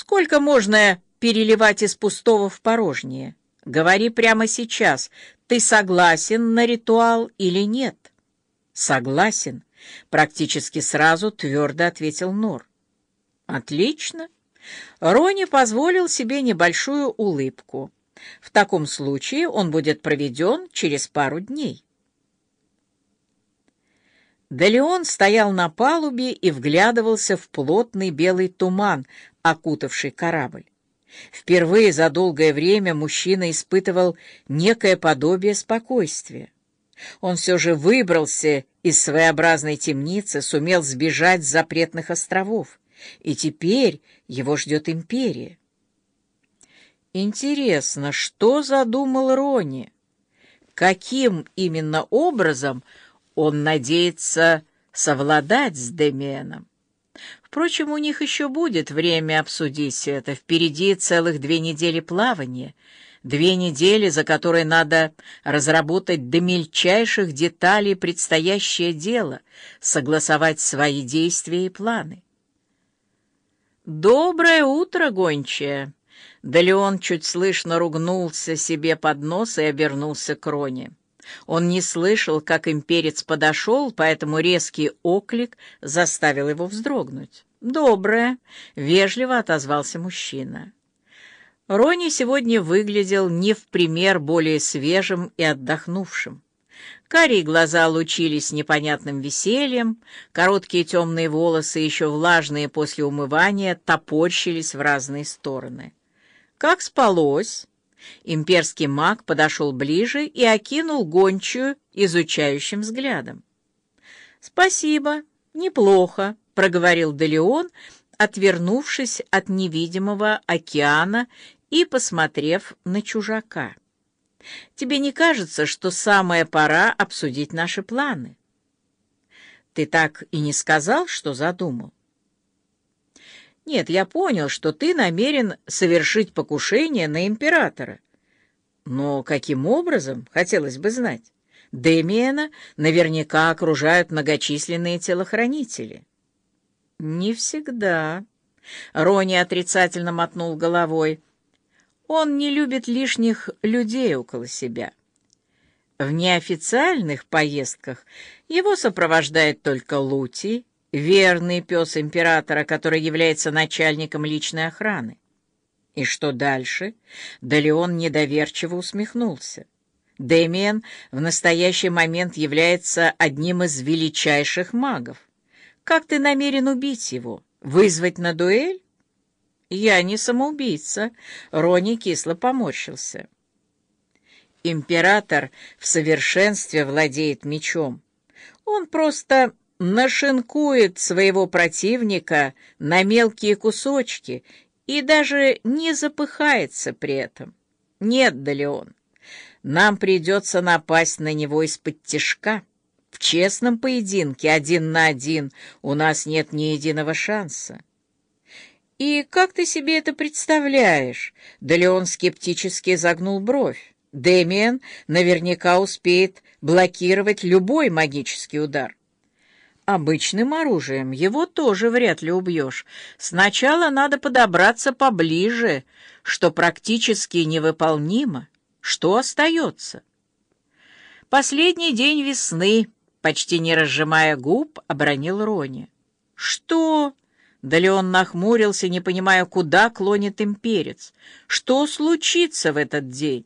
Сколько можно переливать из пустого в порожнее? Говори прямо сейчас, ты согласен на ритуал или нет? Согласен, практически сразу твердо ответил Нор. Отлично. Рони позволил себе небольшую улыбку. В таком случае он будет проведен через пару дней. Далеон стоял на палубе и вглядывался в плотный белый туман, окутавший корабль. Впервые за долгое время мужчина испытывал некое подобие спокойствия. Он все же выбрался из своеобразной темницы, сумел сбежать с запретных островов, и теперь его ждет империя. Интересно, что задумал Рони? Каким именно образом он надеется совладать с Демианом? Впрочем, у них еще будет время обсудить это. Впереди целых две недели плавания, две недели, за которые надо разработать до мельчайших деталей предстоящее дело, согласовать свои действия и планы. «Доброе утро, гончая!» Да Леон чуть слышно ругнулся себе под нос и обернулся к Роне. Он не слышал, как имперец подошел, поэтому резкий оклик заставил его вздрогнуть. «Доброе», — вежливо отозвался мужчина. Рони сегодня выглядел не в пример более свежим и отдохнувшим. Карие глаза лучились непонятным весельем, короткие темные волосы, еще влажные после умывания, топорщились в разные стороны. «Как спалось?» Имперский маг подошел ближе и окинул гончую изучающим взглядом. «Спасибо, неплохо», — проговорил Делеон, отвернувшись от невидимого океана и посмотрев на чужака. «Тебе не кажется, что самая пора обсудить наши планы?» «Ты так и не сказал, что задумал?» Нет, я понял, что ты намерен совершить покушение на императора. Но каким образом, хотелось бы знать. Демиена наверняка окружают многочисленные телохранители. Не всегда. Рони отрицательно мотнул головой. Он не любит лишних людей около себя. В неофициальных поездках его сопровождает только Лути верный пес императора, который является начальником личной охраны. И что дальше? Да Леон недоверчиво усмехнулся. Дэмиен в настоящий момент является одним из величайших магов. Как ты намерен убить его? Вызвать на дуэль? Я не самоубийца. Рони кисло поморщился. Император в совершенстве владеет мечом. Он просто нашинкует своего противника на мелкие кусочки и даже не запыхается при этом. Нет, да Леон, нам придется напасть на него из-под тишка. В честном поединке один на один у нас нет ни единого шанса. «И как ты себе это представляешь?» Да Леон скептически загнул бровь. «Дэмиен наверняка успеет блокировать любой магический удар. Обычным оружием его тоже вряд ли убьешь. Сначала надо подобраться поближе, что практически невыполнимо. Что остается? Последний день весны, почти не разжимая губ, обронил Рони. Что? Да Леон нахмурился, не понимая, куда клонит имперец. Что случится в этот день?